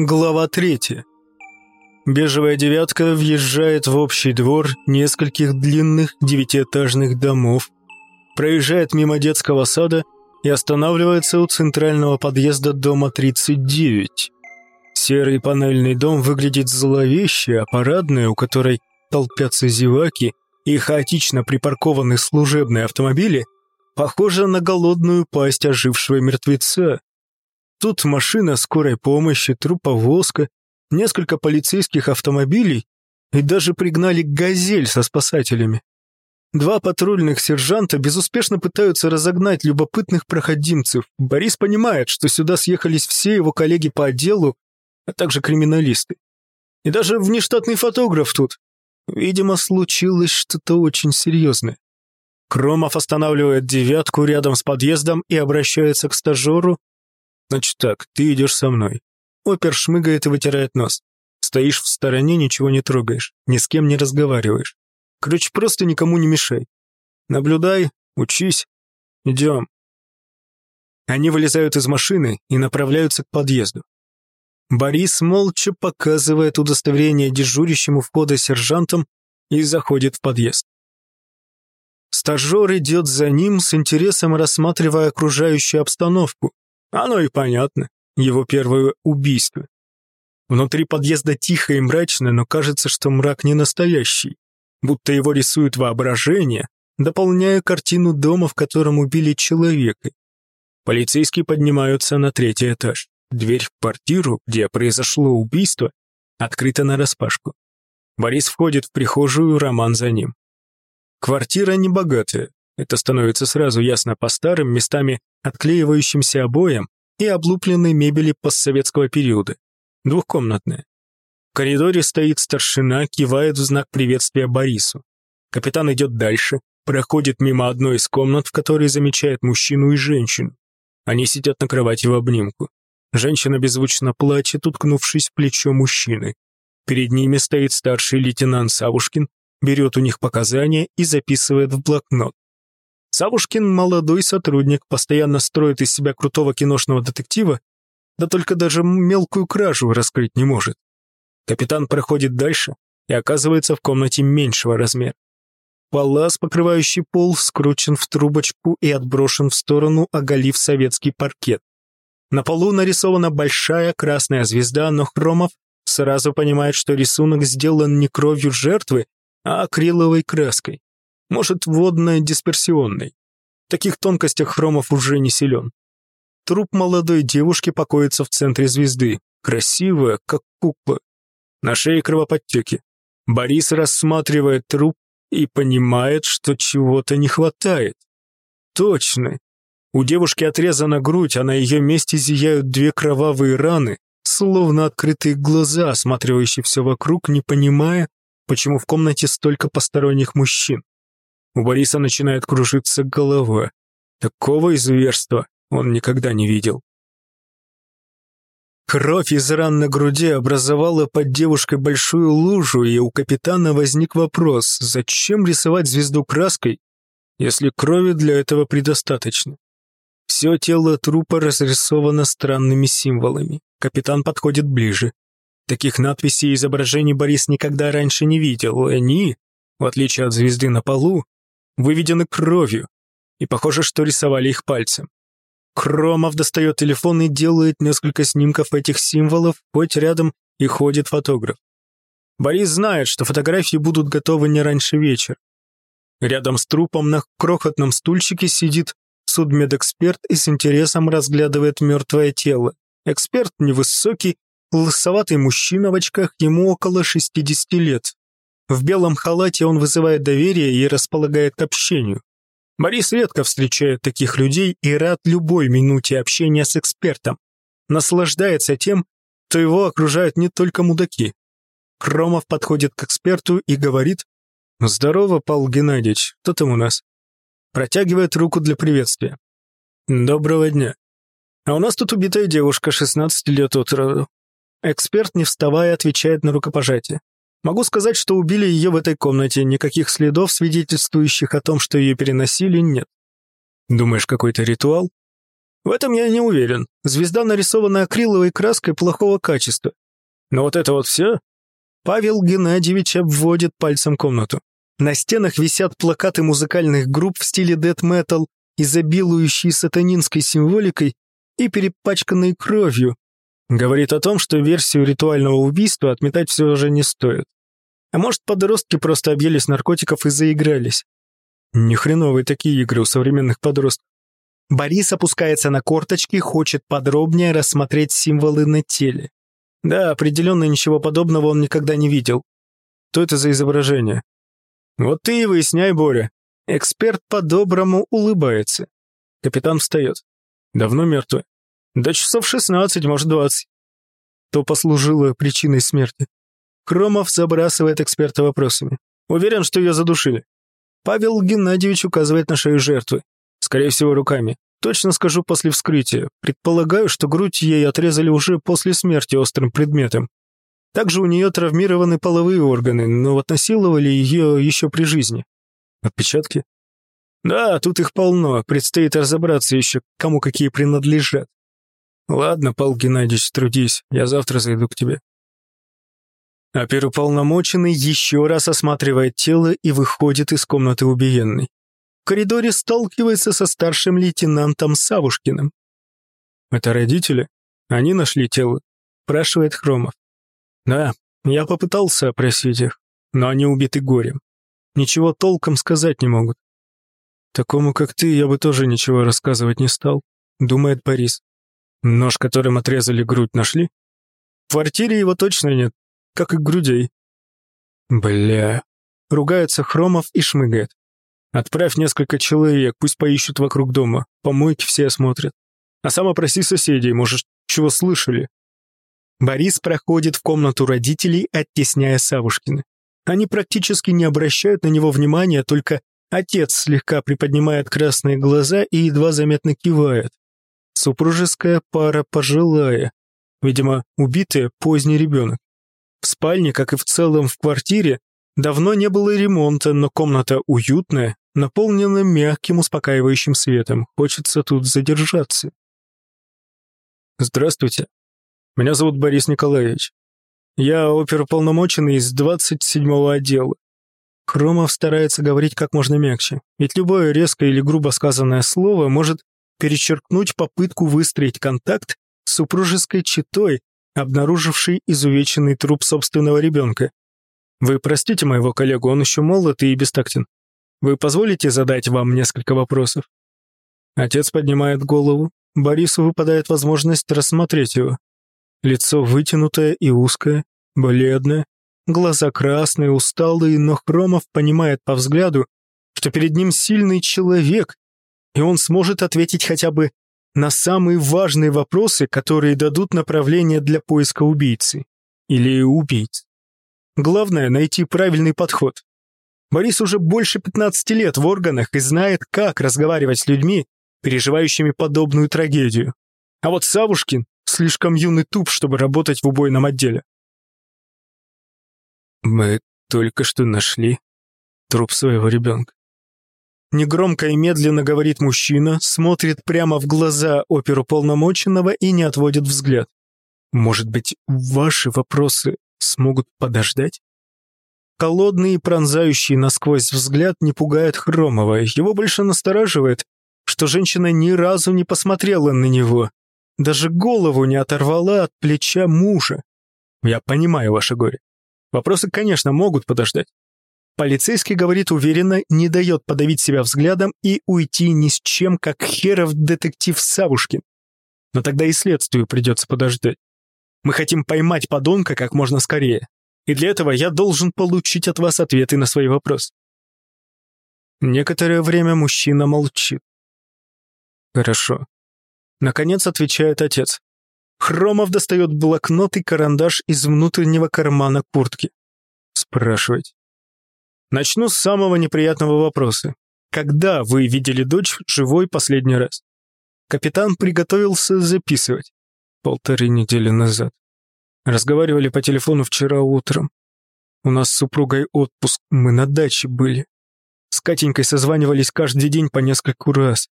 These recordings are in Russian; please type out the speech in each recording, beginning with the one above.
Глава третья. Бежевая девятка въезжает в общий двор нескольких длинных девятиэтажных домов, проезжает мимо детского сада и останавливается у центрального подъезда дома 39. Серый панельный дом выглядит зловеще, а парадная, у которой толпятся зеваки и хаотично припаркованы служебные автомобили, похожа на голодную пасть ожившего мертвеца. Тут машина скорой помощи, труповозка, несколько полицейских автомобилей и даже пригнали «Газель» со спасателями. Два патрульных сержанта безуспешно пытаются разогнать любопытных проходимцев. Борис понимает, что сюда съехались все его коллеги по отделу, а также криминалисты. И даже внештатный фотограф тут. Видимо, случилось что-то очень серьезное. Кромов останавливает девятку рядом с подъездом и обращается к стажеру, Значит так, ты идешь со мной. Опер шмыгает и вытирает нос. Стоишь в стороне, ничего не трогаешь, ни с кем не разговариваешь. Короче, просто никому не мешай. Наблюдай, учись. Идем. Они вылезают из машины и направляются к подъезду. Борис молча показывает удостоверение дежурящему входа сержантам и заходит в подъезд. Стажер идет за ним с интересом рассматривая окружающую обстановку, оно и понятно. Его первое убийство. Внутри подъезда тихо и мрачно, но кажется, что мрак не настоящий. Будто его рисует воображение, дополняя картину дома, в котором убили человека. Полицейские поднимаются на третий этаж. Дверь в квартиру, где произошло убийство, открыта нараспашку. Борис входит в прихожую, Роман за ним. Квартира небогатая, это становится сразу ясно по старым, местами отклеивающимся обоям и облупленной мебели постсоветского периода. Двухкомнатная. В коридоре стоит старшина, кивает в знак приветствия Борису. Капитан идет дальше, проходит мимо одной из комнат, в которой замечает мужчину и женщину. Они сидят на кровати в обнимку. Женщина беззвучно плачет, уткнувшись в плечо мужчины. Перед ними стоит старший лейтенант Савушкин, берет у них показания и записывает в блокнот. Савушкин молодой сотрудник, постоянно строит из себя крутого киношного детектива, да только даже мелкую кражу раскрыть не может. Капитан проходит дальше и оказывается в комнате меньшего размера. Палас, покрывающий пол, скручен в трубочку и отброшен в сторону, оголив советский паркет. На полу нарисована большая красная звезда, но Хромов сразу понимает, что рисунок сделан не кровью жертвы, а акриловой краской может, водно-дисперсионной. В таких тонкостях Хромов уже не силен. Труп молодой девушки покоится в центре звезды, красивая, как кукла. На шее кровоподтеки. Борис рассматривает труп и понимает, что чего-то не хватает. Точно. У девушки отрезана грудь, а на ее месте зияют две кровавые раны, словно открытые глаза, осматривающие все вокруг, не понимая, почему в комнате столько посторонних мужчин. У Бориса начинает кружиться голова. Такого изверства он никогда не видел. Кровь из ран на груди образовала под девушкой большую лужу, и у капитана возник вопрос, зачем рисовать звезду краской, если крови для этого предостаточно? Все тело трупа разрисовано странными символами. Капитан подходит ближе. Таких надписей и изображений Борис никогда раньше не видел. Они, в отличие от звезды на полу, выведены кровью, и похоже, что рисовали их пальцем. Кромов достает телефон и делает несколько снимков этих символов, хоть рядом и ходит фотограф. Борис знает, что фотографии будут готовы не раньше вечера. Рядом с трупом на крохотном стульчике сидит судмедэксперт и с интересом разглядывает мертвое тело. Эксперт невысокий, лысоватый мужчина в очках, ему около 60 лет. В белом халате он вызывает доверие и располагает к общению. Борис редко встречает таких людей и рад любой минуте общения с экспертом. Наслаждается тем, что его окружают не только мудаки. Кромов подходит к эксперту и говорит «Здорово, Павел Геннадьевич, кто там у нас?» Протягивает руку для приветствия. «Доброго дня. А у нас тут убитая девушка, 16 лет от роду». Эксперт, не вставая, отвечает на рукопожатие. Могу сказать, что убили ее в этой комнате, никаких следов, свидетельствующих о том, что ее переносили, нет. Думаешь, какой-то ритуал? В этом я не уверен. Звезда нарисована акриловой краской плохого качества. Но вот это вот все? Павел Геннадьевич обводит пальцем комнату. На стенах висят плакаты музыкальных групп в стиле дэт-метал, изобилующие сатанинской символикой и перепачканной кровью. Говорит о том, что версию ритуального убийства отметать все же не стоит. А может, подростки просто объелись наркотиков и заигрались. Нехреновые такие игры у современных подростков. Борис опускается на корточки, хочет подробнее рассмотреть символы на теле. Да, определенно ничего подобного он никогда не видел. Что это за изображение? Вот ты и выясняй, Боря. Эксперт по-доброму улыбается. Капитан встает. Давно мертвый. До часов 16, может, 20. То послужило причиной смерти. Кромов забрасывает эксперта вопросами. Уверен, что ее задушили. Павел Геннадьевич указывает на шею жертвы. Скорее всего, руками. Точно скажу после вскрытия. Предполагаю, что грудь ей отрезали уже после смерти острым предметом. Также у нее травмированы половые органы, но вот насиловали ее еще при жизни. Отпечатки? Да, тут их полно. Предстоит разобраться еще, кому какие принадлежат. Ладно, Павел Геннадьевич, трудись. Я завтра зайду к тебе. Оперуполномоченный еще раз осматривает тело и выходит из комнаты убиенной. В коридоре сталкивается со старшим лейтенантом Савушкиным. «Это родители? Они нашли тело?» – спрашивает Хромов. «Да, я попытался опросить их, но они убиты горем. Ничего толком сказать не могут. Такому, как ты, я бы тоже ничего рассказывать не стал», – думает Борис. «Нож, которым отрезали грудь, нашли?» «В квартире его точно нет, как и грудей. Бля. Ругается Хромов и шмыгает. Отправь несколько человек, пусть поищут вокруг дома. Помойки все осмотрят. А сам опроси соседей, может, чего слышали. Борис проходит в комнату родителей, оттесняя Савушкина. Они практически не обращают на него внимания, только отец слегка приподнимает красные глаза и едва заметно кивает. Супружеская пара пожилая, видимо, убитая поздний ребенок. В спальне, как и в целом в квартире, давно не было ремонта, но комната уютная, наполнена мягким успокаивающим светом. Хочется тут задержаться. Здравствуйте. Меня зовут Борис Николаевич. Я оперуполномоченный из 27-го отдела. Хромов старается говорить как можно мягче, ведь любое резкое или грубо сказанное слово может перечеркнуть попытку выстроить контакт с супружеской четой, обнаруживший изувеченный труп собственного ребенка. Вы простите моего коллегу, он еще молод и бестактен. Вы позволите задать вам несколько вопросов? Отец поднимает голову. Борису выпадает возможность рассмотреть его. Лицо вытянутое и узкое, бледное, глаза красные, усталые, но Хромов понимает по взгляду, что перед ним сильный человек, и он сможет ответить хотя бы на самые важные вопросы, которые дадут направление для поиска убийцы. Или убийц. Главное – найти правильный подход. Борис уже больше 15 лет в органах и знает, как разговаривать с людьми, переживающими подобную трагедию. А вот Савушкин слишком юный туп, чтобы работать в убойном отделе. Мы только что нашли труп своего ребенка. Негромко и медленно говорит мужчина, смотрит прямо в глаза оперу полномоченного и не отводит взгляд. Может быть, ваши вопросы смогут подождать? Холодный и пронзающий насквозь взгляд не пугает Хромова. Его больше настораживает, что женщина ни разу не посмотрела на него, даже голову не оторвала от плеча мужа. Я понимаю ваше горе. Вопросы, конечно, могут подождать. Полицейский говорит уверенно, не дает подавить себя взглядом и уйти ни с чем, как херов детектив Савушкин. Но тогда и следствию придется подождать. Мы хотим поймать подонка как можно скорее. И для этого я должен получить от вас ответы на свои вопросы. Некоторое время мужчина молчит. Хорошо. Наконец отвечает отец. Хромов достает блокнот и карандаш из внутреннего кармана куртки. Спрашивайте. Начну с самого неприятного вопроса. Когда вы видели дочь живой последний раз? Капитан приготовился записывать. Полторы недели назад. Разговаривали по телефону вчера утром. У нас с супругой отпуск, мы на даче были. С Катенькой созванивались каждый день по нескольку раз.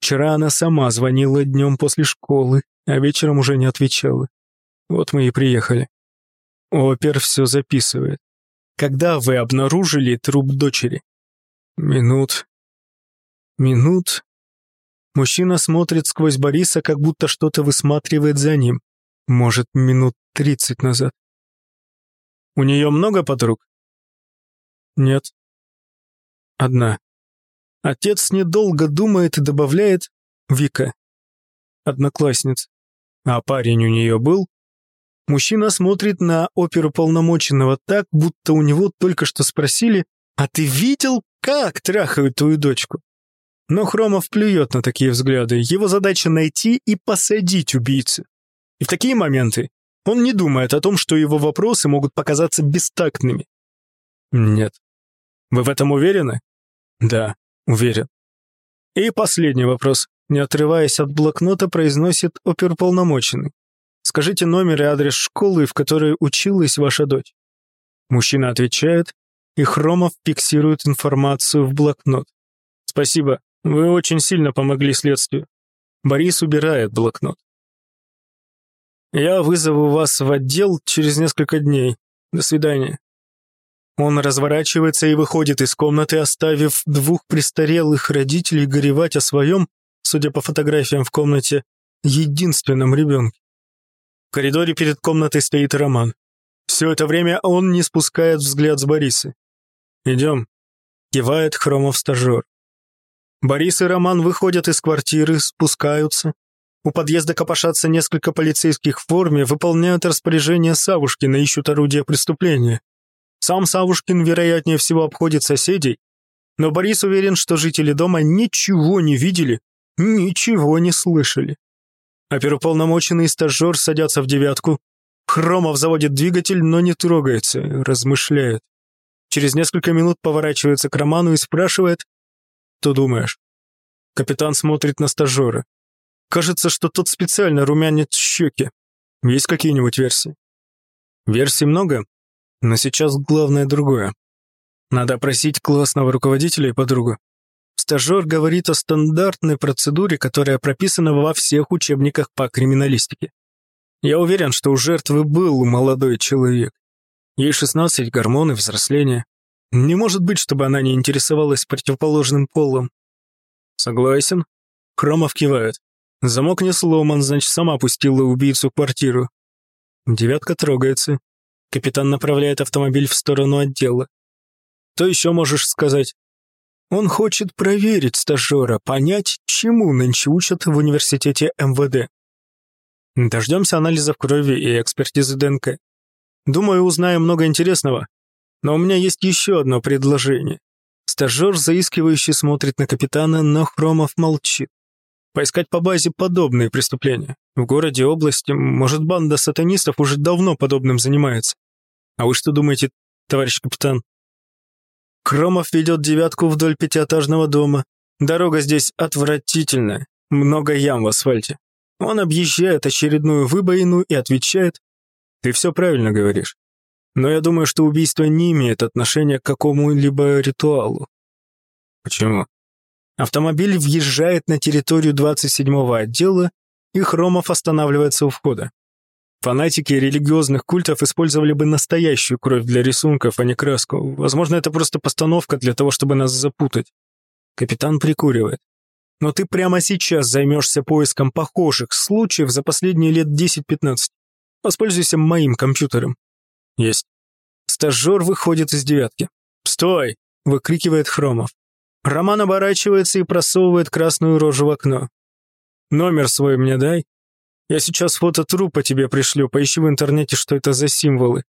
Вчера она сама звонила днем после школы, а вечером уже не отвечала. Вот мы и приехали. Опер все записывает. Когда вы обнаружили труп дочери? Минут. Минут. Мужчина смотрит сквозь Бориса, как будто что-то высматривает за ним. Может, минут тридцать назад. У нее много подруг? Нет. Одна. Отец недолго думает и добавляет «Вика». Одноклассница. А парень у нее был? Мужчина смотрит на оперу полномоченного так, будто у него только что спросили «А ты видел, как трахают твою дочку?» Но Хромов плюет на такие взгляды. Его задача найти и посадить убийцу. И в такие моменты он не думает о том, что его вопросы могут показаться бестактными. Нет. Вы в этом уверены? Да, уверен. И последний вопрос. Не отрываясь от блокнота, произносит оперполномоченный. Скажите номер и адрес школы, в которой училась ваша дочь. Мужчина отвечает, и Хромов фиксирует информацию в блокнот. Спасибо, вы очень сильно помогли следствию. Борис убирает блокнот. Я вызову вас в отдел через несколько дней. До свидания. Он разворачивается и выходит из комнаты, оставив двух престарелых родителей горевать о своем, судя по фотографиям в комнате, единственном ребенке. В коридоре перед комнатой стоит Роман. Все это время он не спускает взгляд с Бориса. «Идем», — кивает Хромов-стажер. Борис и Роман выходят из квартиры, спускаются. У подъезда копошатся несколько полицейских в форме, выполняют распоряжение Савушкина, ищут орудие преступления. Сам Савушкин, вероятнее всего, обходит соседей, но Борис уверен, что жители дома ничего не видели, ничего не слышали. Оперуполномоченный стажер садятся в девятку. Хромов заводит двигатель, но не трогается, размышляет. Через несколько минут поворачивается к Роману и спрашивает, «Что думаешь?» Капитан смотрит на стажера. Кажется, что тот специально румянит щеки. Есть какие-нибудь версии? Версий много, но сейчас главное другое. Надо опросить классного руководителя и подругу. Стажер говорит о стандартной процедуре, которая прописана во всех учебниках по криминалистике. Я уверен, что у жертвы был молодой человек. Ей 16, гормоны, взросление. Не может быть, чтобы она не интересовалась противоположным полом. Согласен. Хромов кивает. Замок не сломан, значит, сама пустила убийцу в квартиру. Девятка трогается. Капитан направляет автомобиль в сторону отдела. Что еще можешь сказать? Он хочет проверить стажера, понять, чему нынче учат в университете МВД. Дождемся анализов крови и экспертизы ДНК. Думаю, узнаем много интересного. Но у меня есть еще одно предложение. Стажер, заискивающий, смотрит на капитана, но Хромов молчит. Поискать по базе подобные преступления. В городе, области, может, банда сатанистов уже давно подобным занимается. А вы что думаете, товарищ капитан? Кромов ведет девятку вдоль пятиэтажного дома. Дорога здесь отвратительная, много ям в асфальте. Он объезжает очередную выбоину и отвечает, «Ты все правильно говоришь. Но я думаю, что убийство не имеет отношения к какому-либо ритуалу». «Почему?» Автомобиль въезжает на территорию 27-го отдела, и Хромов останавливается у входа. Фанатики религиозных культов использовали бы настоящую кровь для рисунков, а не краску. Возможно, это просто постановка для того, чтобы нас запутать. Капитан прикуривает. Но ты прямо сейчас займешься поиском похожих случаев за последние лет 10-15. Воспользуйся моим компьютером. Есть. Стажер выходит из девятки. «Стой!» — выкрикивает Хромов. Роман оборачивается и просовывает красную рожу в окно. «Номер свой мне дай». Я сейчас фото трупа тебе пришлю, поищи в интернете, что это за символы».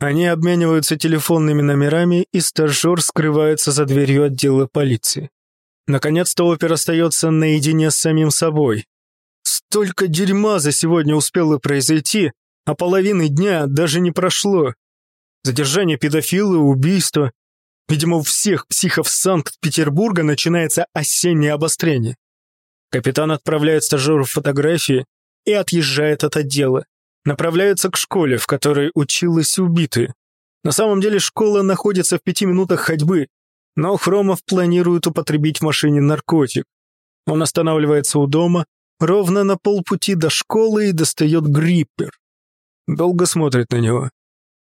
Они обмениваются телефонными номерами, и стажер скрывается за дверью отдела полиции. Наконец-то опер остается наедине с самим собой. Столько дерьма за сегодня успело произойти, а половины дня даже не прошло. Задержание педофила, убийство. Видимо, у всех психов Санкт-Петербурга начинается осеннее обострение. Капитан отправляет стажеру фотографии, и отъезжает от отдела. Направляется к школе, в которой училась убитая. На самом деле школа находится в пяти минутах ходьбы, но Хромов планирует употребить в машине наркотик. Он останавливается у дома, ровно на полпути до школы и достает гриппер. Долго смотрит на него.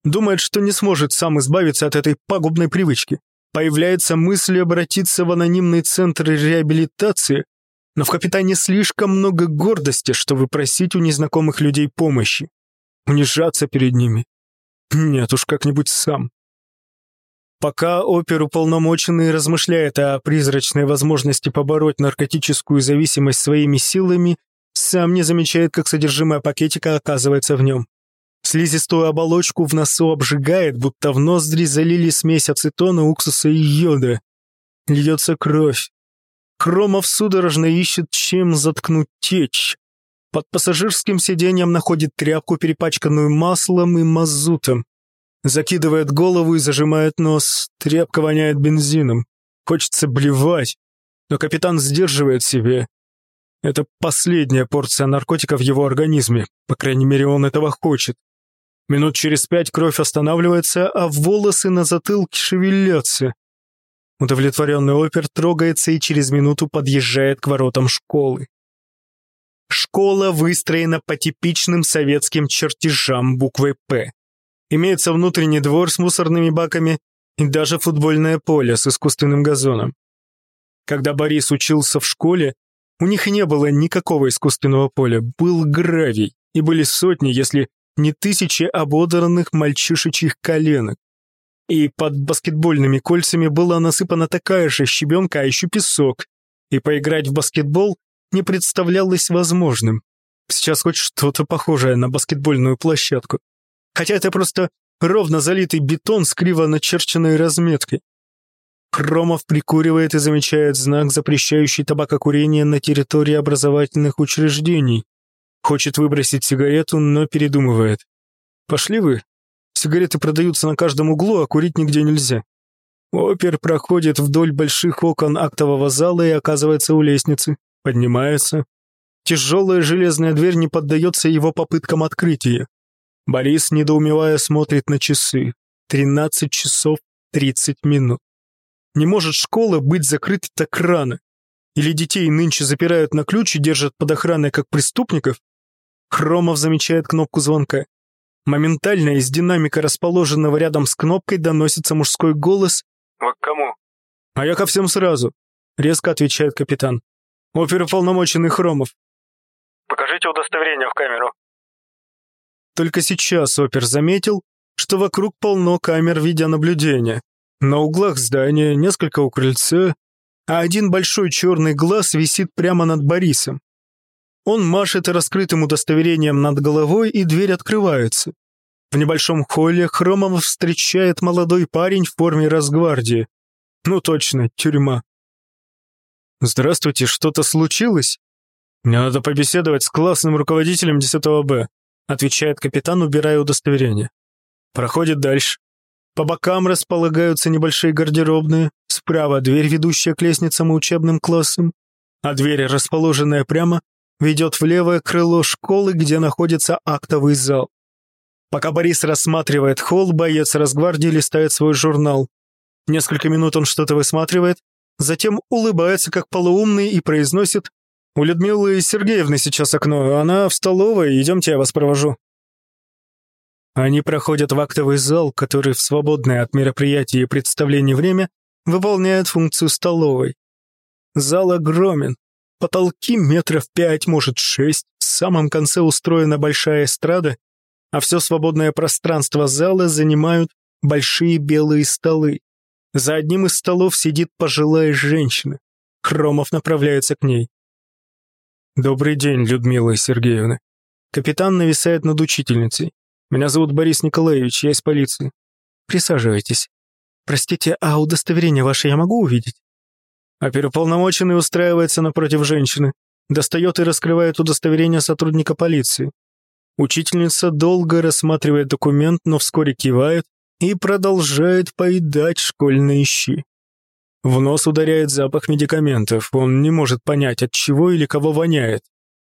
Думает, что не сможет сам избавиться от этой пагубной привычки. Появляется мысль обратиться в анонимный центр реабилитации, но в капитане слишком много гордости, чтобы просить у незнакомых людей помощи. Унижаться перед ними. Нет уж, как-нибудь сам. Пока оперуполномоченный размышляет о призрачной возможности побороть наркотическую зависимость своими силами, сам не замечает, как содержимое пакетика оказывается в нем. Слизистую оболочку в носу обжигает, будто в ноздри залили смесь ацетона, уксуса и йода. Льется кровь. Кромов судорожно ищет, чем заткнуть течь. Под пассажирским сиденьем находит тряпку, перепачканную маслом и мазутом. Закидывает голову и зажимает нос. Тряпка воняет бензином. Хочется блевать. Но капитан сдерживает себе. Это последняя порция наркотика в его организме. По крайней мере, он этого хочет. Минут через пять кровь останавливается, а волосы на затылке шевелятся. Удовлетворенный опер трогается и через минуту подъезжает к воротам школы. Школа выстроена по типичным советским чертежам буквой «П». Имеется внутренний двор с мусорными баками и даже футбольное поле с искусственным газоном. Когда Борис учился в школе, у них не было никакого искусственного поля, был гравий, и были сотни, если не тысячи ободранных мальчишечьих коленок. И под баскетбольными кольцами была насыпана такая же щебенка, а еще песок, и поиграть в баскетбол не представлялось возможным. Сейчас хоть что-то похожее на баскетбольную площадку хотя это просто ровно залитый бетон с криво начерченной разметкой. Хромов прикуривает и замечает знак, запрещающий табакокурение на территории образовательных учреждений. Хочет выбросить сигарету, но передумывает. «Пошли вы. Сигареты продаются на каждом углу, а курить нигде нельзя». Опер проходит вдоль больших окон актового зала и оказывается у лестницы. Поднимается. Тяжелая железная дверь не поддается его попыткам открытия. Борис, недоумевая, смотрит на часы. 13 часов 30 минут. Не может школа быть закрыта так рано. Или детей нынче запирают на ключ и держат под охраной как преступников? Хромов замечает кнопку звонка. Моментально из динамика, расположенного рядом с кнопкой, доносится мужской голос. «Вы к кому?» «А я ко всем сразу», — резко отвечает капитан. «Оперуполномоченный Хромов». «Покажите удостоверение в камеру». Только сейчас опер заметил, что вокруг полно камер видеонаблюдения. На углах здания, несколько у крыльца, а один большой черный глаз висит прямо над Борисом. Он машет раскрытым удостоверением над головой, и дверь открывается. В небольшом холле Хромова встречает молодой парень в форме Росгвардии. Ну точно, тюрьма. «Здравствуйте, что-то случилось?» «Мне надо побеседовать с классным руководителем 10 Б», отвечает капитан, убирая удостоверение. Проходит дальше. По бокам располагаются небольшие гардеробные, справа дверь, ведущая к лестницам и учебным классам, а дверь, расположенная прямо, ведет в левое крыло школы, где находится актовый зал. Пока Борис рассматривает холл, боец Росгвардии листает свой журнал. Несколько минут он что-то высматривает, затем улыбается как полуумный и произносит у Людмилы Сергеевны сейчас окно, она в столовой, идемте, я вас провожу». Они проходят в актовый зал, который в свободное от мероприятий и представлений время выполняет функцию столовой. Зал огромен, потолки метров пять, может шесть, в самом конце устроена большая эстрада, а все свободное пространство зала занимают большие белые столы. За одним из столов сидит пожилая женщина. Хромов направляется к ней. «Добрый день, Людмила Сергеевна». Капитан нависает над учительницей. «Меня зовут Борис Николаевич, я из полиции». «Присаживайтесь. Простите, а удостоверение ваше я могу увидеть?» Оперуполномоченный устраивается напротив женщины, достает и раскрывает удостоверение сотрудника полиции. Учительница долго рассматривает документ, но вскоре кивает и продолжает поедать школьные щи. В нос ударяет запах медикаментов. Он не может понять, от чего или кого воняет.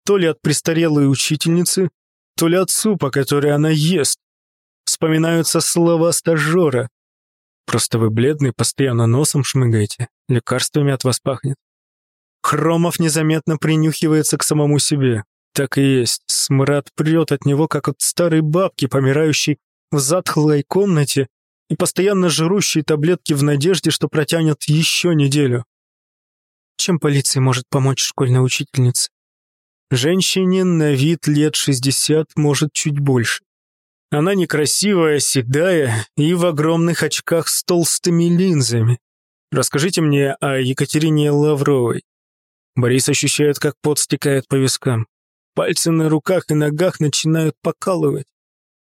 То ли от престарелой учительницы, то ли от супа, который она ест. Вспоминаются слова стажера. Просто вы бледный, постоянно носом шмыгаете. Лекарствами от вас пахнет. Хромов незаметно принюхивается к самому себе. Так и есть, смрад прет от него, как от старой бабки, помирающей в затхлой комнате и постоянно жрущей таблетки в надежде, что протянет еще неделю. Чем полиция может помочь школьной учительнице? Женщине на вид лет 60, может, чуть больше. Она некрасивая, седая и в огромных очках с толстыми линзами. Расскажите мне о Екатерине Лавровой. Борис ощущает, как пот стекает по вискам. Пальцы на руках и ногах начинают покалывать.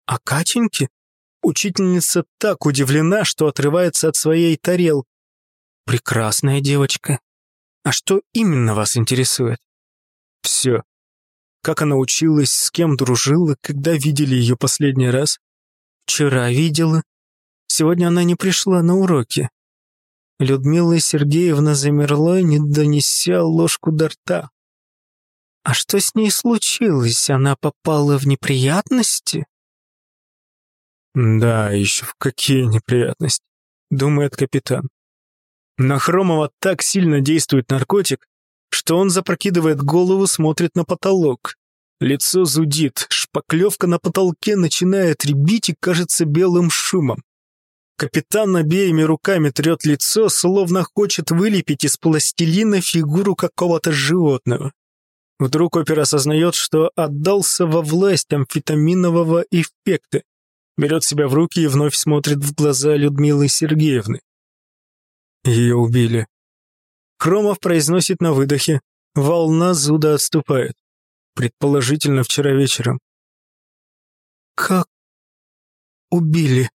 А Катеньке? Учительница так удивлена, что отрывается от своей тарелки. Прекрасная девочка. А что именно вас интересует? Все. Как она училась, с кем дружила, когда видели ее последний раз? Вчера видела. Сегодня она не пришла на уроки. Людмила Сергеевна замерла, не донеся ложку до рта. А что с ней случилось? Она попала в неприятности? Да, еще в какие неприятности, думает капитан. На Хромова так сильно действует наркотик, что он запрокидывает голову, смотрит на потолок. Лицо зудит, шпаклевка на потолке начинает ребить и кажется белым шумом. Капитан обеими руками трет лицо, словно хочет вылепить из пластилина фигуру какого-то животного. Вдруг опер осознает, что отдался во власть амфетаминового эффекта, берет себя в руки и вновь смотрит в глаза Людмилы Сергеевны. Ее убили. Хромов произносит на выдохе. Волна зуда отступает. Предположительно, вчера вечером. Как убили?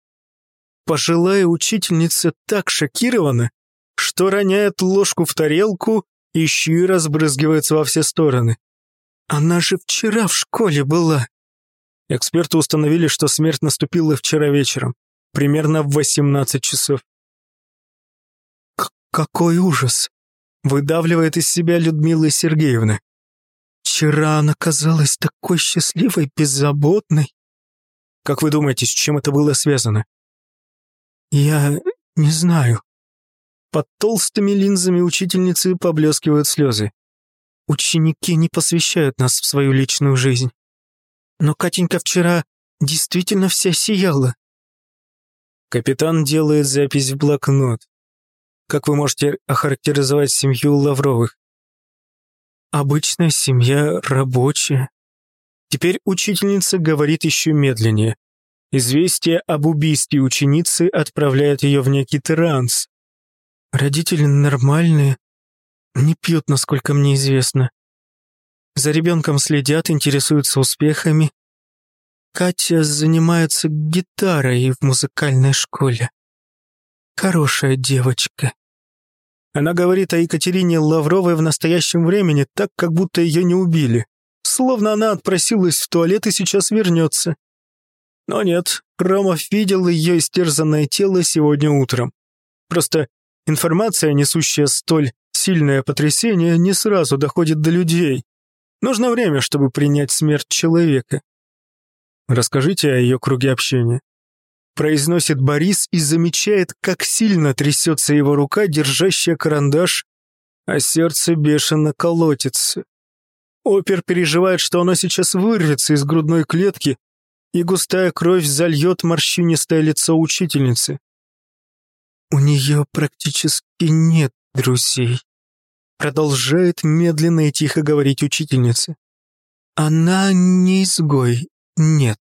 Пожилая учительница так шокирована, что роняет ложку в тарелку и щи разбрызгивается во все стороны. Она же вчера в школе была. Эксперты установили, что смерть наступила вчера вечером, примерно в 18 часов. К «Какой ужас!» — выдавливает из себя Людмила Сергеевна. «Вчера она казалась такой счастливой, беззаботной». «Как вы думаете, с чем это было связано?» «Я не знаю». Под толстыми линзами учительницы поблескивают слезы. «Ученики не посвящают нас в свою личную жизнь. Но Катенька вчера действительно вся сияла». Капитан делает запись в блокнот. Как вы можете охарактеризовать семью Лавровых? Обычная семья, рабочая. Теперь учительница говорит еще медленнее. Известие об убийстве ученицы отправляет ее в некий транс. Родители нормальные, не пьют, насколько мне известно. За ребенком следят, интересуются успехами. Катя занимается гитарой в музыкальной школе. Хорошая девочка. Она говорит о Екатерине Лавровой в настоящем времени так, как будто ее не убили. Словно она отпросилась в туалет и сейчас вернется. Но нет, Ромов видел ее истерзанное тело сегодня утром. Просто информация, несущая столь сильное потрясение, не сразу доходит до людей. Нужно время, чтобы принять смерть человека. Расскажите о ее круге общения. Произносит Борис и замечает, как сильно трясется его рука, держащая карандаш, а сердце бешено колотится. Опер переживает, что оно сейчас вырвется из грудной клетки и густая кровь зальет морщинистое лицо учительницы. «У нее практически нет друзей», продолжает медленно и тихо говорить учительница. «Она не изгой, нет.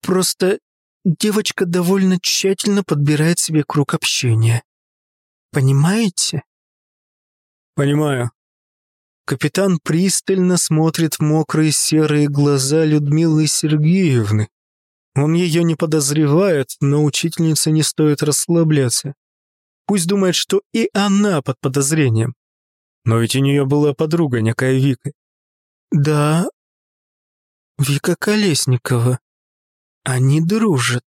Просто девочка довольно тщательно подбирает себе круг общения. Понимаете?» «Понимаю», Капитан пристально смотрит в мокрые серые глаза Людмилы Сергеевны. Он ее не подозревает, но учительнице не стоит расслабляться. Пусть думает, что и она под подозрением. Но ведь у нее была подруга, некая Вика. Да, Вика Колесникова. Они дружат.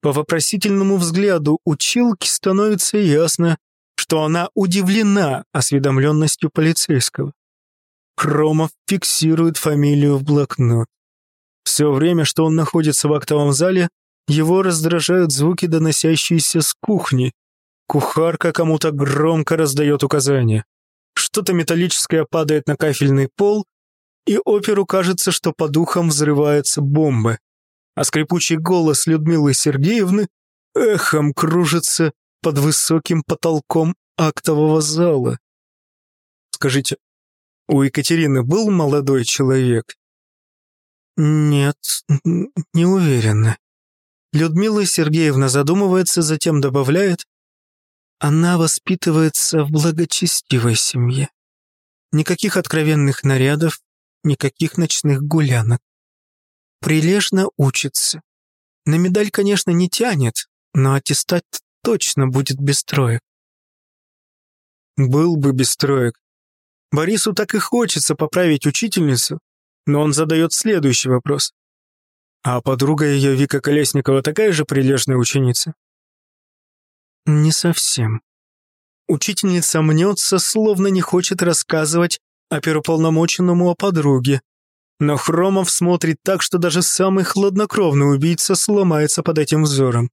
По вопросительному взгляду училки становится ясно, что она удивлена осведомленностью полицейского. Хромов фиксирует фамилию в блокнот. Все время, что он находится в актовом зале, его раздражают звуки, доносящиеся с кухни, Кухарка кому-то громко раздает указания. Что-то металлическое падает на кафельный пол, и оперу кажется, что по духам взрывается бомба. А скрипучий голос Людмилы Сергеевны эхом кружится под высоким потолком актового зала. Скажите, у Екатерины был молодой человек? Нет, не уверена. Людмила Сергеевна задумывается, затем добавляет, она воспитывается в благочестивой семье. Никаких откровенных нарядов, никаких ночных гулянок. Прилежно учится. На медаль, конечно, не тянет, но аттестат точно будет без троек. Был бы без троек. Борису так и хочется поправить учительницу, но он задает следующий вопрос. А подруга ее Вика Колесникова такая же прилежная ученица? Не совсем. Учительница мнется, словно не хочет рассказывать о первополномоченному о подруге. Но Хромов смотрит так, что даже самый хладнокровный убийца сломается под этим взором.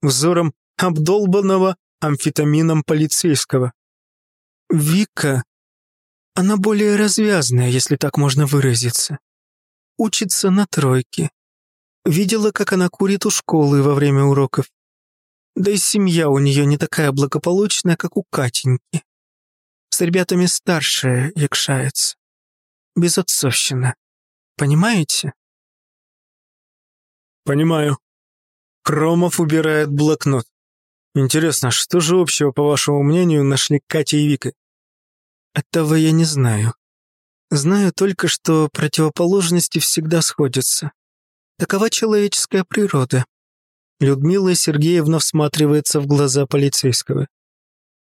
Взором обдолбанного амфетамином полицейского. Вика, она более развязная, если так можно выразиться. Учится на тройке. Видела, как она курит у школы во время уроков. Да и семья у нее не такая благополучная, как у Катеньки. С ребятами старшая якшается. Безотцовщина. Понимаете? Понимаю. Кромов убирает блокнот. Интересно, что же общего, по вашему мнению, нашли Катя и Вика? Этого я не знаю. Знаю только, что противоположности всегда сходятся. Такова человеческая природа. Людмила Сергеевна всматривается в глаза полицейского.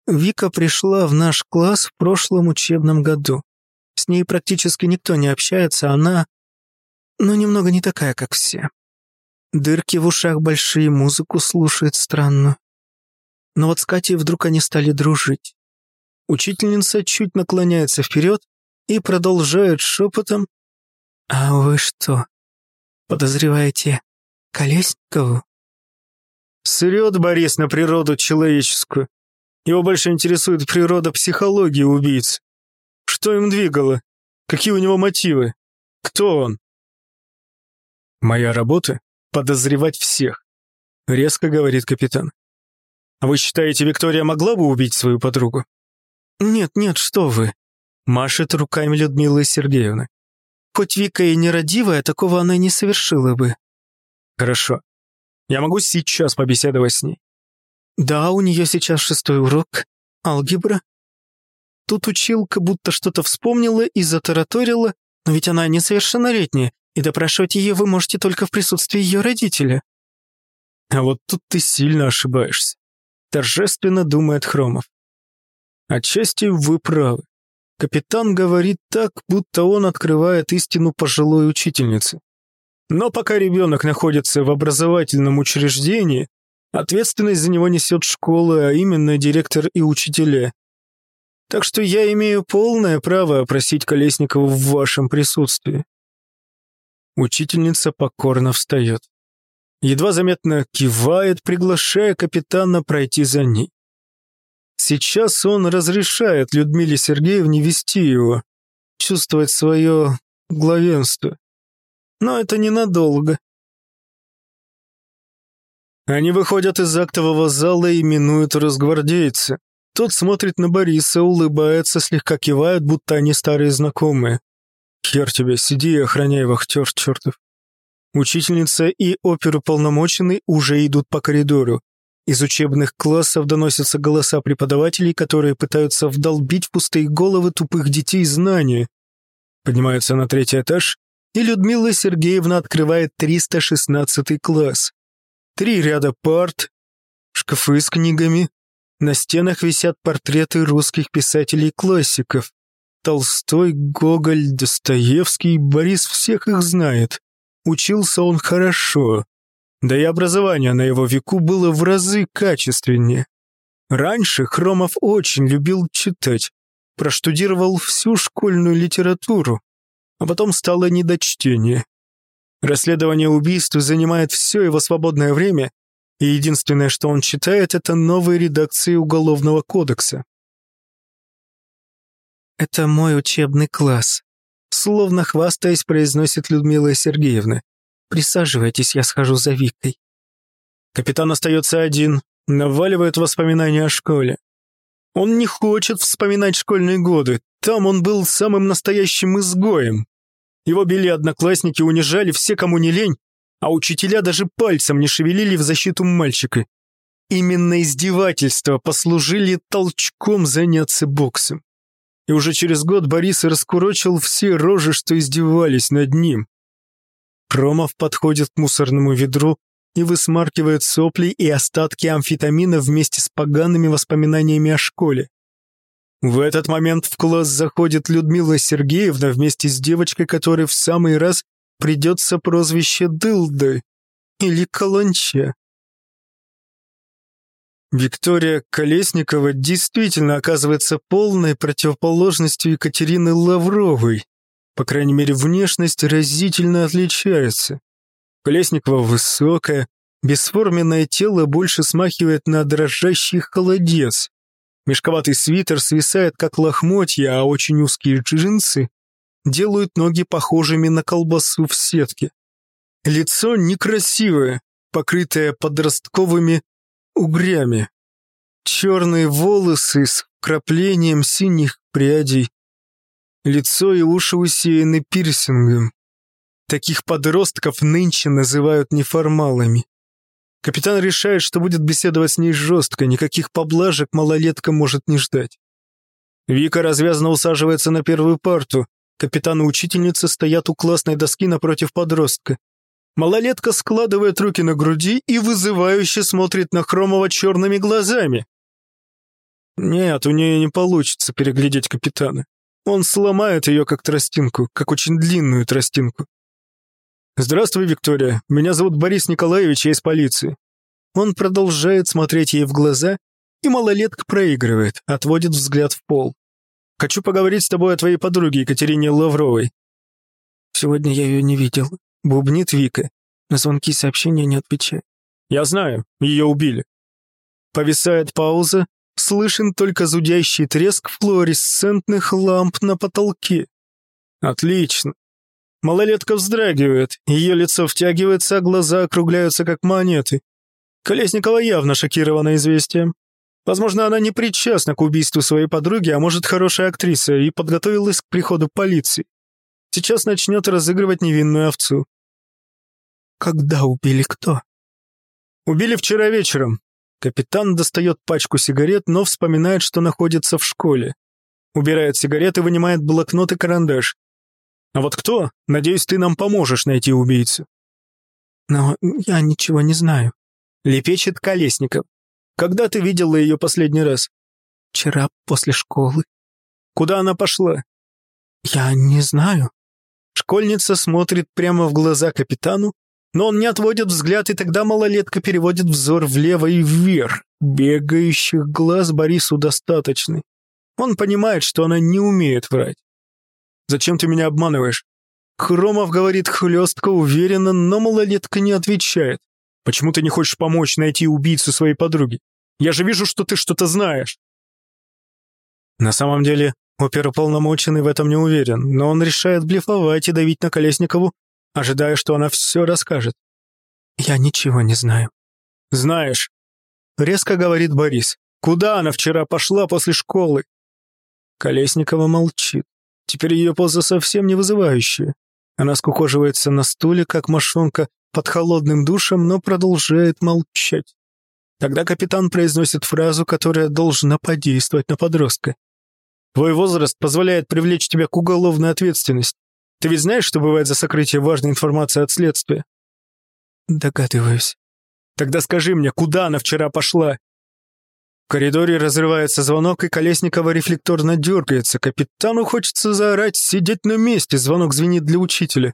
Вика пришла в наш класс в прошлом учебном году. С ней практически никто не общается, она... Ну, немного не такая, как все. Дырки в ушах большие, музыку слушает странно. Но вот с Катей вдруг они стали дружить. Учительница чуть наклоняется вперед и продолжает шепотом. «А вы что, подозреваете Колесникову?» Срет Борис на природу человеческую. Его больше интересует природа психологии убийц. Что им двигало? Какие у него мотивы? Кто он? Моя работа — подозревать всех, — резко говорит капитан. А вы считаете, Виктория могла бы убить свою подругу? Нет, нет, что вы. Машет руками Людмила Сергеевна. Хоть Вика и нерадивая, такого она не совершила бы. Хорошо. Я могу сейчас побеседовать с ней?» «Да, у нее сейчас шестой урок. Алгебра». Тут училка будто что-то вспомнила и затараторила, но ведь она несовершеннолетняя, и допрашивать ее вы можете только в присутствии ее родителя. А вот тут ты сильно ошибаешься. Торжественно думает Хромов. Отчасти вы правы. Капитан говорит так, будто он открывает истину пожилой учительницы. Но пока ребенок находится в образовательном учреждении, ответственность за него несет школа, а именно директор и учителя. Так что я имею полное право опросить Колесникова в вашем присутствии. Учительница покорно встает. Едва заметно кивает, приглашая капитана пройти за ней. Сейчас он разрешает Людмиле Сергеевне вести его, чувствовать свое главенство но это ненадолго. Они выходят из актового зала и минуют разгвардейца. Тот смотрит на Бориса, улыбается, слегка кивает, будто они старые знакомые. «Хер тебе, сиди и охраняй вахтер чертов». Учительница и оперуполномоченный уже идут по коридору. Из учебных классов доносятся голоса преподавателей, которые пытаются вдолбить в пустые головы тупых детей знания. Поднимаются на третий этаж и Людмила Сергеевна открывает 316 класс. Три ряда парт, шкафы с книгами. На стенах висят портреты русских писателей-классиков. Толстой, Гоголь, Достоевский, Борис всех их знает. Учился он хорошо. Да и образование на его веку было в разы качественнее. Раньше Хромов очень любил читать, проштудировал всю школьную литературу а потом стало недочтение. Расследование убийств занимает все его свободное время, и единственное, что он читает, это новые редакции Уголовного кодекса. «Это мой учебный класс», — словно хвастаясь, произносит Людмила Сергеевна. «Присаживайтесь, я схожу за Викой». Капитан остается один, наваливает воспоминания о школе. Он не хочет вспоминать школьные годы. Там он был самым настоящим изгоем. Его били одноклассники, унижали все, кому не лень, а учителя даже пальцем не шевелили в защиту мальчика. Именно издевательства послужили толчком заняться боксом. И уже через год Борис раскурочил все рожи, что издевались над ним. Промов подходит к мусорному ведру и высмаркивает сопли и остатки амфетамина вместе с погаными воспоминаниями о школе. В этот момент в класс заходит Людмила Сергеевна вместе с девочкой, которой в самый раз придется прозвище Дылды или Каланча. Виктория Колесникова действительно оказывается полной противоположностью Екатерины Лавровой. По крайней мере, внешность разительно отличается. Колесникова высокая, бесформенное тело больше смахивает на дрожащий холодец. Мешковатый свитер свисает как лохмотья, а очень узкие джинсы делают ноги похожими на колбасу в сетке. Лицо некрасивое, покрытое подростковыми угрями. Черные волосы с вкраплением синих прядей. Лицо и уши усеяны пирсингом. Таких подростков нынче называют неформалами. Капитан решает, что будет беседовать с ней жестко, никаких поблажек малолетка может не ждать. Вика развязно усаживается на первую парту. Капитан и учительница стоят у классной доски напротив подростка. Малолетка складывает руки на груди и вызывающе смотрит на Хромова черными глазами. Нет, у нее не получится переглядеть капитана. Он сломает ее как тростинку, как очень длинную тростинку. «Здравствуй, Виктория. Меня зовут Борис Николаевич, я из полиции». Он продолжает смотреть ей в глаза, и малолетка проигрывает, отводит взгляд в пол. «Хочу поговорить с тобой о твоей подруге Екатерине Лавровой». «Сегодня я ее не видел», — бубнит Вика. На звонки сообщения не отвечает. «Я знаю, ее убили». Повисает пауза, слышен только зудящий треск флуоресцентных ламп на потолке. «Отлично. Малолетка вздрагивает, ее лицо втягивается, а глаза округляются, как монеты. Колесникова явно шокирована известием. Возможно, она не причастна к убийству своей подруги, а может, хорошая актриса, и подготовилась к приходу полиции. Сейчас начнет разыгрывать невинную овцу. Когда убили кто? Убили вчера вечером. Капитан достает пачку сигарет, но вспоминает, что находится в школе. Убирает сигареты, вынимает блокнот и карандаш. А вот кто? Надеюсь, ты нам поможешь найти убийцу. Но я ничего не знаю. Лепечет Колесников. Когда ты видела ее последний раз? Вчера после школы. Куда она пошла? Я не знаю. Школьница смотрит прямо в глаза капитану, но он не отводит взгляд, и тогда малолетка переводит взор влево и вверх. Бегающих глаз Борису достаточно. Он понимает, что она не умеет врать. Зачем ты меня обманываешь?» Хромов говорит хлестко, уверенно, но малолетка не отвечает. «Почему ты не хочешь помочь найти убийцу своей подруги? Я же вижу, что ты что-то знаешь». На самом деле, оперуполномоченный в этом не уверен, но он решает блефовать и давить на Колесникову, ожидая, что она все расскажет. «Я ничего не знаю». «Знаешь», — резко говорит Борис. «Куда она вчера пошла после школы?» Колесникова молчит. Теперь ее поза совсем не вызывающая. Она скукоживается на стуле, как мошонка, под холодным душем, но продолжает молчать. Тогда капитан произносит фразу, которая должна подействовать на подростка. «Твой возраст позволяет привлечь тебя к уголовной ответственности. Ты ведь знаешь, что бывает за сокрытие важной информации от следствия?» «Догадываюсь». «Тогда скажи мне, куда она вчера пошла?» В коридоре разрывается звонок, и Колесникова рефлекторно дергается. Капитану хочется заорать, сидеть на месте. Звонок звенит для учителя.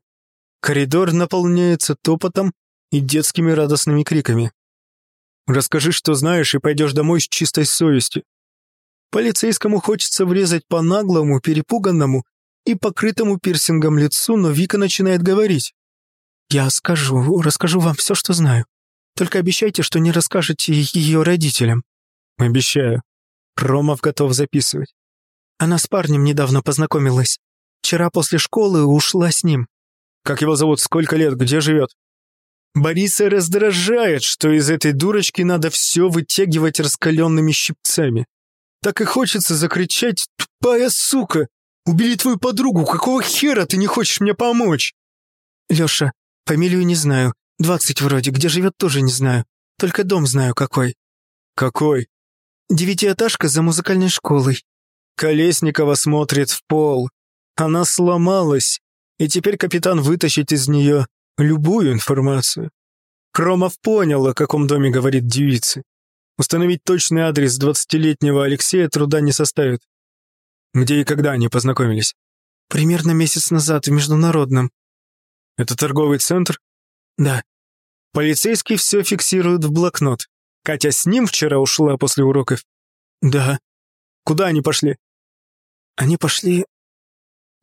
Коридор наполняется топотом и детскими радостными криками. «Расскажи, что знаешь, и пойдешь домой с чистой совестью». Полицейскому хочется врезать по наглому, перепуганному и покрытому пирсингом лицу, но Вика начинает говорить. «Я скажу, расскажу вам все, что знаю. Только обещайте, что не расскажете ее родителям». «Обещаю». Ромов готов записывать. Она с парнем недавно познакомилась. Вчера после школы ушла с ним. Как его зовут, сколько лет, где живет? Бориса раздражает, что из этой дурочки надо все вытягивать раскаленными щипцами. Так и хочется закричать «Тупая сука! Убили твою подругу! Какого хера ты не хочешь мне помочь?» «Леша, фамилию не знаю. Двадцать вроде. Где живет, тоже не знаю. Только дом знаю какой». «Какой?» «Девятиэтажка за музыкальной школой». Колесникова смотрит в пол. Она сломалась, и теперь капитан вытащит из нее любую информацию. Кромов понял, о каком доме говорит девица. Установить точный адрес двадцатилетнего Алексея труда не составит. Где и когда они познакомились? Примерно месяц назад в Международном. Это торговый центр? Да. Полицейский все фиксирует в блокнот. Катя с ним вчера ушла после уроков? Да. Куда они пошли? Они пошли...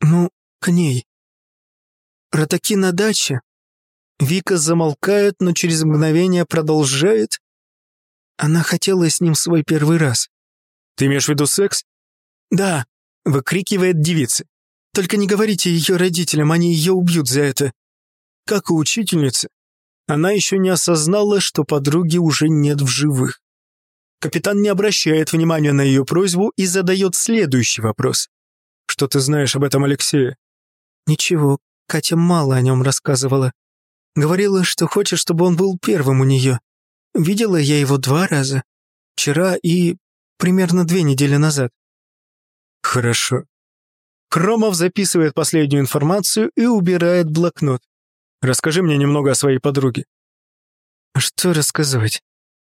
ну, к ней. Ротаки на даче. Вика замолкает, но через мгновение продолжает. Она хотела с ним свой первый раз. Ты имеешь в виду секс? Да, выкрикивает девица. Только не говорите ее родителям, они ее убьют за это. Как и учительница, она еще не осознала, что подруги уже нет в живых. Капитан не обращает внимания на ее просьбу и задает следующий вопрос. «Что ты знаешь об этом Алексее?» «Ничего, Катя мало о нем рассказывала. Говорила, что хочет, чтобы он был первым у нее. Видела я его два раза. Вчера и примерно две недели назад. Хорошо. Кромов записывает последнюю информацию и убирает блокнот. Расскажи мне немного о своей подруге. Что рассказывать?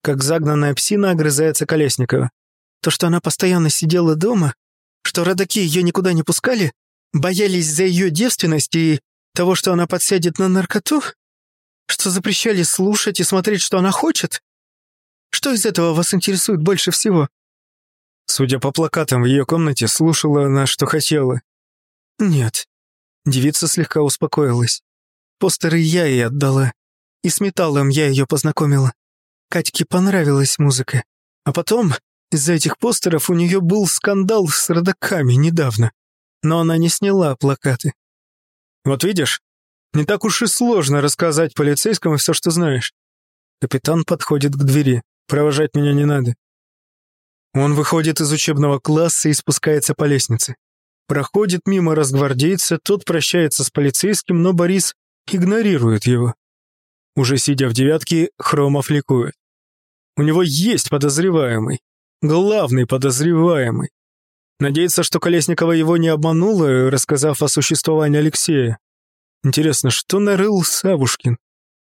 Как загнанная псина огрызается Колесникова. То, что она постоянно сидела дома, что родаки ее никуда не пускали, Боялись за ее девственность и того, что она подсядет на наркоту? Что запрещали слушать и смотреть, что она хочет? Что из этого вас интересует больше всего?» Судя по плакатам в ее комнате, слушала она, что хотела. «Нет». Девица слегка успокоилась. Постеры я ей отдала. И с металлом я ее познакомила. Катьке понравилась музыка. А потом, из-за этих постеров у нее был скандал с родаками недавно но она не сняла плакаты. Вот видишь, не так уж и сложно рассказать полицейскому все, что знаешь. Капитан подходит к двери. Провожать меня не надо. Он выходит из учебного класса и спускается по лестнице. Проходит мимо разгвардейца, тот прощается с полицейским, но Борис игнорирует его. Уже сидя в девятке, Хромов ликует. У него есть подозреваемый. Главный подозреваемый. Надеется, что Колесникова его не обманула, рассказав о существовании Алексея. Интересно, что нарыл Савушкин?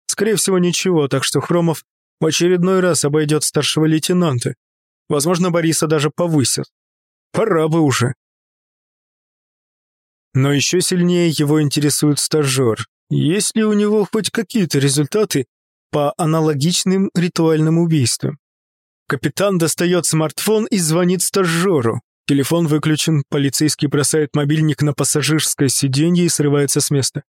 Скорее всего, ничего, так что Хромов в очередной раз обойдет старшего лейтенанта. Возможно, Бориса даже повысят. Пора бы уже. Но еще сильнее его интересует стажер. Есть ли у него хоть какие-то результаты по аналогичным ритуальным убийствам? Капитан достает смартфон и звонит стажеру. Телефон выключен, полицейский бросает мобильник на пассажирское сиденье и срывается с места.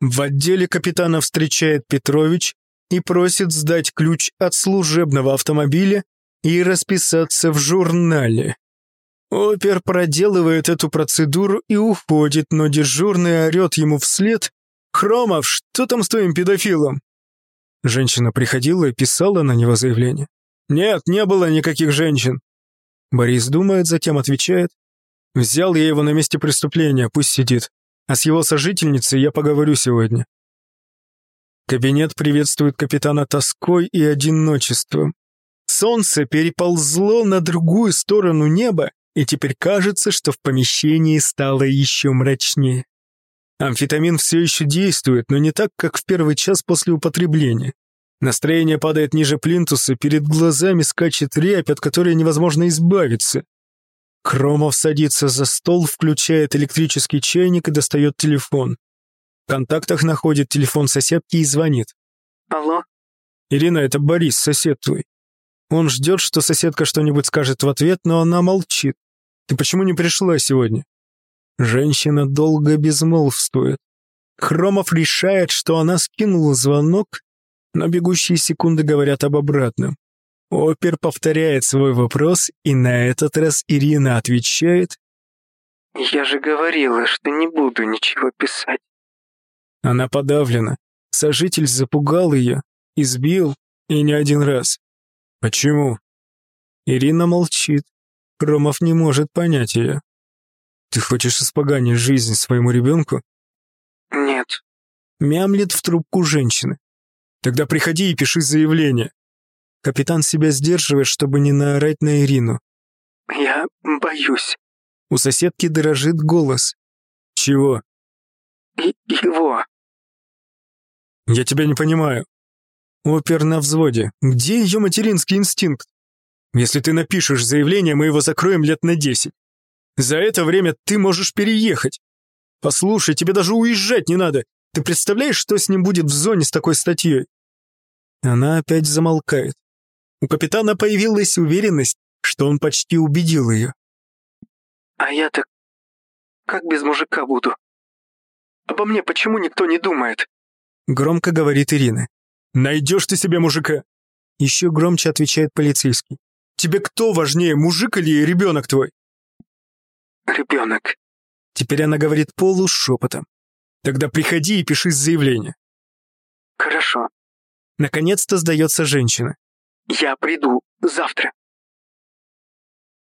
В отделе капитана встречает Петрович и просит сдать ключ от служебного автомобиля и расписаться в журнале. Опер проделывает эту процедуру и уходит, но дежурный орет ему вслед «Хромов, что там с твоим педофилом?» Женщина приходила и писала на него заявление. «Нет, не было никаких женщин. Борис думает, затем отвечает. «Взял я его на месте преступления, пусть сидит. А с его сожительницей я поговорю сегодня». Кабинет приветствует капитана тоской и одиночеством. Солнце переползло на другую сторону неба, и теперь кажется, что в помещении стало еще мрачнее. Амфетамин все еще действует, но не так, как в первый час после употребления. Настроение падает ниже плинтуса, перед глазами скачет рябь, от которой невозможно избавиться. Кромов садится за стол, включает электрический чайник и достает телефон. В контактах находит телефон соседки и звонит. «Алло?» «Ирина, это Борис, сосед твой». Он ждет, что соседка что-нибудь скажет в ответ, но она молчит. «Ты почему не пришла сегодня?» Женщина долго безмолвствует. Хромов решает, что она скинула звонок Но бегущие секунды говорят об обратном. Опер повторяет свой вопрос, и на этот раз Ирина отвечает «Я же говорила, что не буду ничего писать». Она подавлена. Сожитель запугал ее, избил, и не один раз. Почему? Ирина молчит. Ромов не может понять ее. Ты хочешь испоганить жизнь своему ребенку? Нет. Мямлет в трубку женщины. Тогда приходи и пиши заявление. Капитан себя сдерживает, чтобы не наорать на Ирину. Я боюсь. У соседки дрожит голос. Чего? И его. Я тебя не понимаю. Опер на взводе. Где ее материнский инстинкт? Если ты напишешь заявление, мы его закроем лет на десять. За это время ты можешь переехать. Послушай, тебе даже уезжать не надо. Ты представляешь, что с ним будет в зоне с такой статьей? Она опять замолкает. У капитана появилась уверенность, что он почти убедил ее. А я-то как без мужика буду? Обо мне почему никто не думает? Громко говорит Ирина. Найдешь ты себе мужика. Еще громче отвечает полицейский. Тебе кто важнее, мужик или ребенок твой? Ребенок. Теперь она говорит полушепотом. Тогда приходи и пиши заявление. Хорошо. Наконец-то сдается женщина. Я приду завтра.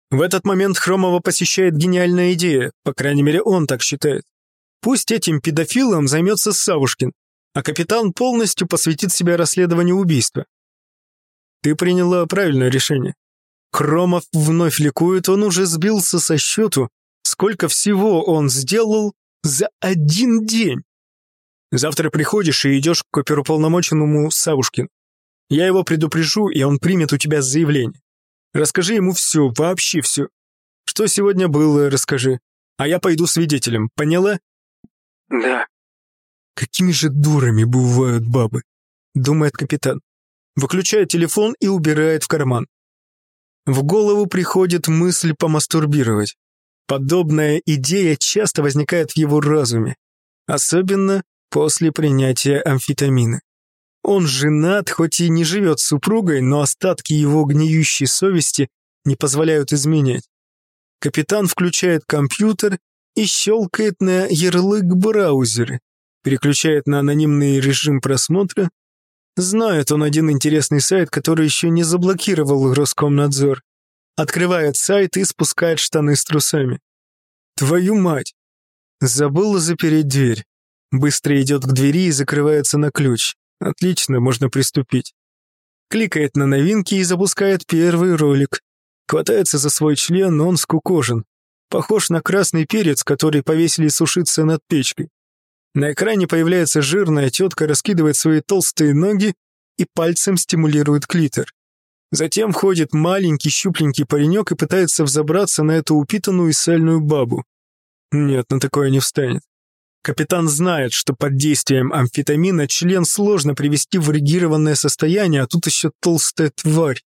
В этот момент Хромова посещает гениальная идея, по крайней мере, он так считает. Пусть этим педофилом займется Савушкин, а капитан полностью посвятит себя расследованию убийства. Ты приняла правильное решение. Хромов вновь ликует, он уже сбился со счету, сколько всего он сделал за один день. Завтра приходишь и идешь к оперуполномоченному Савушкину. Я его предупрежу, и он примет у тебя заявление. Расскажи ему все, вообще все. Что сегодня было, расскажи. А я пойду свидетелем, поняла? Да. Какими же дурами бывают бабы, думает капитан. Выключает телефон и убирает в карман. В голову приходит мысль помастурбировать. Подобная идея часто возникает в его разуме, особенно после принятия амфетамина. Он женат, хоть и не живет с супругой, но остатки его гниющей совести не позволяют изменять. Капитан включает компьютер и щелкает на ярлык браузера, переключает на анонимный режим просмотра. Знает он один интересный сайт, который еще не заблокировал Роскомнадзор. Открывает сайт и спускает штаны с трусами. Твою мать! Забыл запереть дверь. Быстро идет к двери и закрывается на ключ. Отлично, можно приступить. Кликает на новинки и запускает первый ролик. Хватается за свой член, но он скукожен. Похож на красный перец, который повесили сушиться над печкой. На экране появляется жирная тетка, раскидывает свои толстые ноги и пальцем стимулирует клитор. Затем входит маленький щупленький паренек и пытается взобраться на эту упитанную и сальную бабу. Нет, на такое не встанет. Капитан знает, что под действием амфетамина член сложно привести в регированное состояние, а тут еще толстая тварь.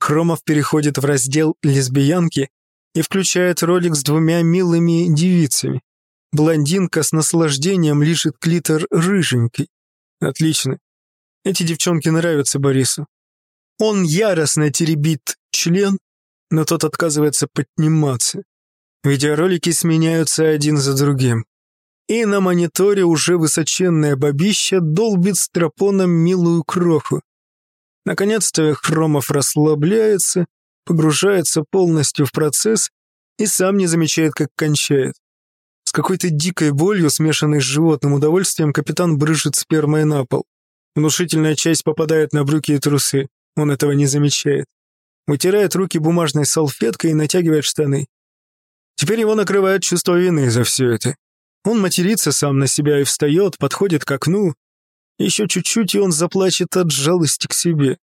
Хромов переходит в раздел «Лесбиянки» и включает ролик с двумя милыми девицами. Блондинка с наслаждением лишит клитор рыженькой. Отлично. Эти девчонки нравятся Борису. Он яростно теребит член, но тот отказывается подниматься. Видеоролики сменяются один за другим и на мониторе уже высоченная бабища долбит стропоном милую кроху. Наконец-то Хромов расслабляется, погружается полностью в процесс и сам не замечает, как кончает. С какой-то дикой болью, смешанной с животным удовольствием, капитан брыжет спермой на пол. Внушительная часть попадает на брюки и трусы. Он этого не замечает. Вытирает руки бумажной салфеткой и натягивает штаны. Теперь его накрывает чувство вины за все это. Он матерится сам на себя и встает, подходит к окну. Еще чуть-чуть, и он заплачет от жалости к себе.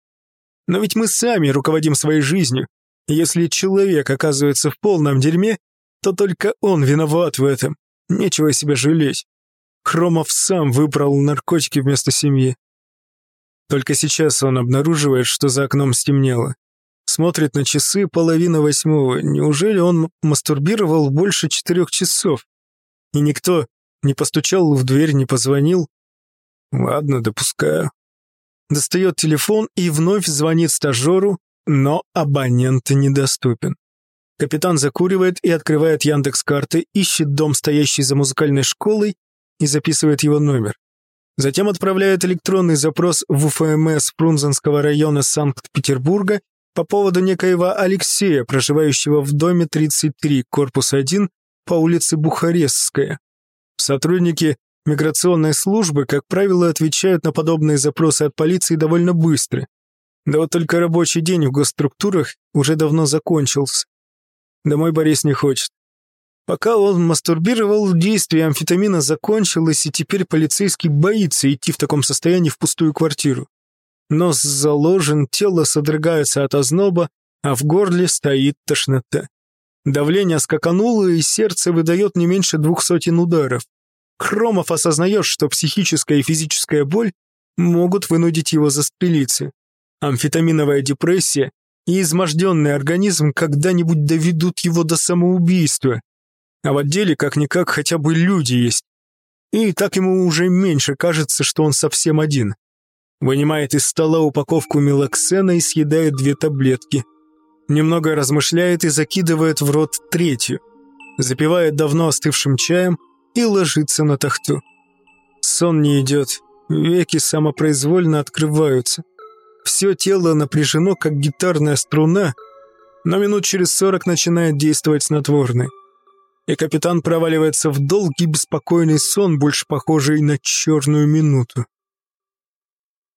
Но ведь мы сами руководим своей жизнью. Если человек оказывается в полном дерьме, то только он виноват в этом. Нечего себя жалеть. Хромов сам выбрал наркотики вместо семьи. Только сейчас он обнаруживает, что за окном стемнело. Смотрит на часы половина восьмого. Неужели он мастурбировал больше четырех часов? И никто не постучал в дверь, не позвонил. Ладно, допускаю. достает телефон и вновь звонит стажеру, но абонент недоступен. Капитан закуривает и открывает Яндекс карты, ищет дом, стоящий за музыкальной школой, и записывает его номер. Затем отправляет электронный запрос в УФМС Фрунзенского района Санкт-Петербурга по поводу некоего Алексея, проживающего в доме 33, корпус 1, по улице Бухарестская. Сотрудники миграционной службы, как правило, отвечают на подобные запросы от полиции довольно быстро. Да вот только рабочий день в госструктурах уже давно закончился. Домой Борис не хочет. Пока он мастурбировал, действие амфетамина закончилось, и теперь полицейский боится идти в таком состоянии в пустую квартиру. Нос заложен, тело содрогается от озноба, а в горле стоит тошнота. Давление скакануло, и сердце выдает не меньше двух сотен ударов. Кромов осознает, что психическая и физическая боль могут вынудить его застрелиться. Амфетаминовая депрессия и изможденный организм когда-нибудь доведут его до самоубийства. А в отделе как-никак хотя бы люди есть. И так ему уже меньше кажется, что он совсем один. Вынимает из стола упаковку мелоксена и съедает две таблетки. Немного размышляет и закидывает в рот третью. Запивает давно остывшим чаем и ложится на тахту. Сон не идет, веки самопроизвольно открываются. Все тело напряжено, как гитарная струна, но минут через сорок начинает действовать снотворный. И капитан проваливается в долгий беспокойный сон, больше похожий на черную минуту.